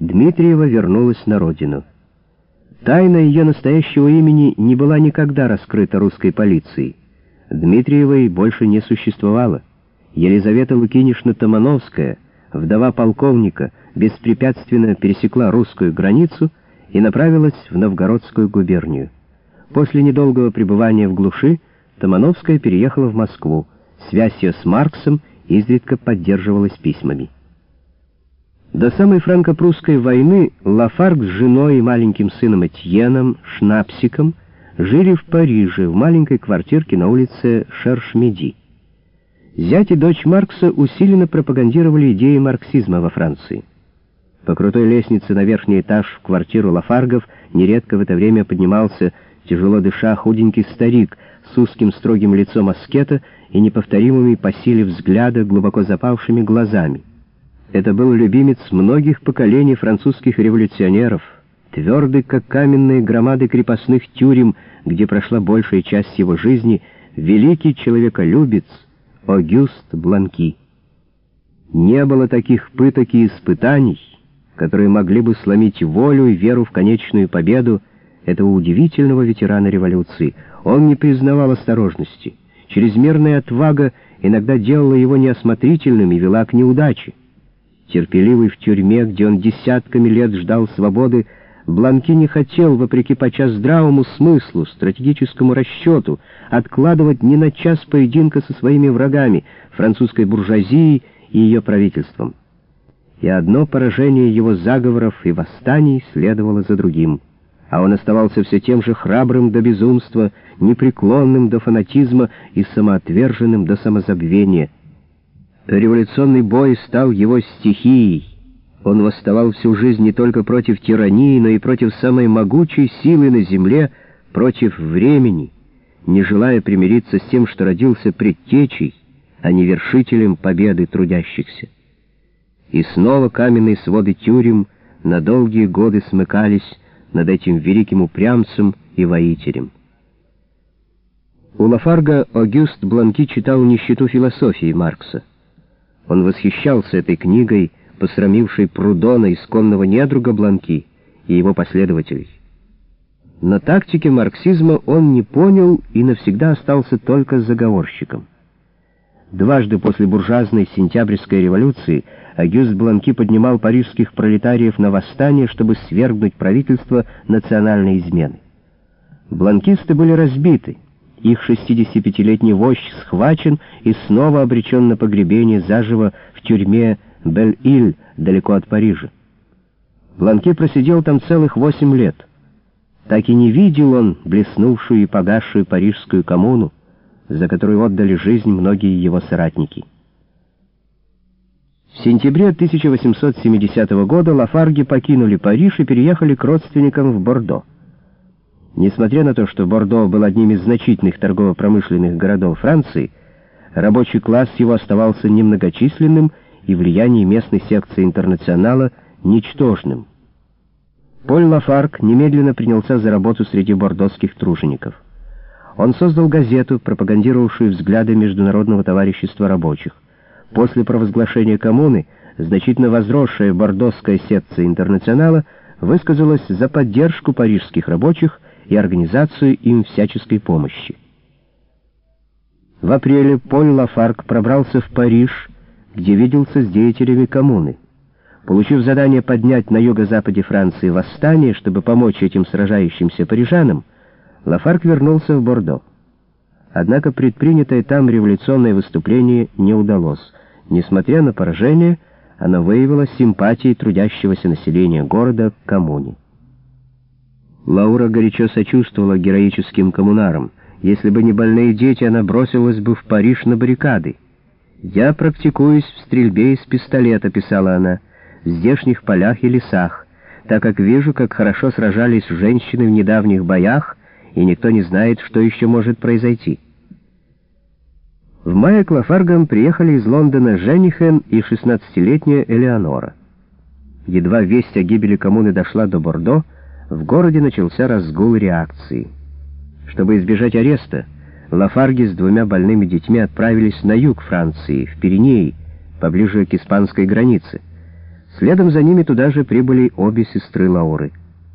Дмитриева вернулась на родину. Тайна ее настоящего имени не была никогда раскрыта русской полицией. Дмитриевой больше не существовало. Елизавета Лукинишна Томановская, вдова полковника, беспрепятственно пересекла русскую границу и направилась в Новгородскую губернию. После недолгого пребывания в глуши Томановская переехала в Москву. Связь ее с Марксом изредка поддерживалась письмами. До самой франко-прусской войны Лафарг с женой и маленьким сыном Этьеном, Шнапсиком, жили в Париже, в маленькой квартирке на улице Шершмеди. Зять и дочь Маркса усиленно пропагандировали идеи марксизма во Франции. По крутой лестнице на верхний этаж в квартиру Лафаргов нередко в это время поднимался, тяжело дыша, худенький старик с узким строгим лицом аскета и неповторимыми по силе взгляда глубоко запавшими глазами. Это был любимец многих поколений французских революционеров, твердый, как каменные громады крепостных тюрем, где прошла большая часть его жизни, великий человеколюбец Огюст Бланки. Не было таких пыток и испытаний, которые могли бы сломить волю и веру в конечную победу этого удивительного ветерана революции. Он не признавал осторожности. Чрезмерная отвага иногда делала его неосмотрительным и вела к неудаче. Терпеливый в тюрьме, где он десятками лет ждал свободы, Бланки не хотел, вопреки подчас здравому смыслу, стратегическому расчету, откладывать ни на час поединка со своими врагами, французской буржуазией и ее правительством. И одно поражение его заговоров и восстаний следовало за другим. А он оставался все тем же храбрым до безумства, непреклонным до фанатизма и самоотверженным до самозабвения — Революционный бой стал его стихией. Он восставал всю жизнь не только против тирании, но и против самой могучей силы на земле, против времени, не желая примириться с тем, что родился предтечей, а не вершителем победы трудящихся. И снова каменные своды тюрем на долгие годы смыкались над этим великим упрямцем и воителем. У Лафарга Огюст Бланки читал нищету философии Маркса. Он восхищался этой книгой, посрамившей Прудона, исконного недруга Бланки, и его последователей. Но тактики марксизма он не понял и навсегда остался только заговорщиком. Дважды после буржуазной сентябрьской революции Агюст Бланки поднимал парижских пролетариев на восстание, чтобы свергнуть правительство национальной измены. Бланкисты были разбиты — их 65-летний вождь схвачен и снова обречен на погребение заживо в тюрьме Бель-Иль, далеко от Парижа. Бланки просидел там целых восемь лет. Так и не видел он блеснувшую и погасшую парижскую коммуну, за которую отдали жизнь многие его соратники. В сентябре 1870 года Лафарги покинули Париж и переехали к родственникам в Бордо. Несмотря на то, что Бордо был одним из значительных торгово-промышленных городов Франции, рабочий класс его оставался немногочисленным и влияние местной секции интернационала ничтожным. Поль Лафарк немедленно принялся за работу среди бордоских тружеников. Он создал газету, пропагандировавшую взгляды Международного товарищества рабочих. После провозглашения коммуны значительно возросшая бордосская секция интернационала высказалась за поддержку парижских рабочих и организацию им всяческой помощи. В апреле Поль Лафарк пробрался в Париж, где виделся с деятелями коммуны. Получив задание поднять на юго-западе Франции восстание, чтобы помочь этим сражающимся парижанам, Лафарк вернулся в Бордо. Однако предпринятое там революционное выступление не удалось. Несмотря на поражение, оно выявило симпатии трудящегося населения города к коммуне. Лаура горячо сочувствовала героическим коммунарам. Если бы не больные дети, она бросилась бы в Париж на баррикады. «Я практикуюсь в стрельбе из пистолета», — писала она, — «в здешних полях и лесах, так как вижу, как хорошо сражались женщины в недавних боях, и никто не знает, что еще может произойти». В мае к Лафаргам приехали из Лондона Женихен и 16-летняя Элеонора. Едва весть о гибели коммуны дошла до Бордо, в городе начался разгул реакции. Чтобы избежать ареста, Лафарги с двумя больными детьми отправились на юг Франции, в Пиренеи, поближе к испанской границе. Следом за ними туда же прибыли обе сестры Лауры —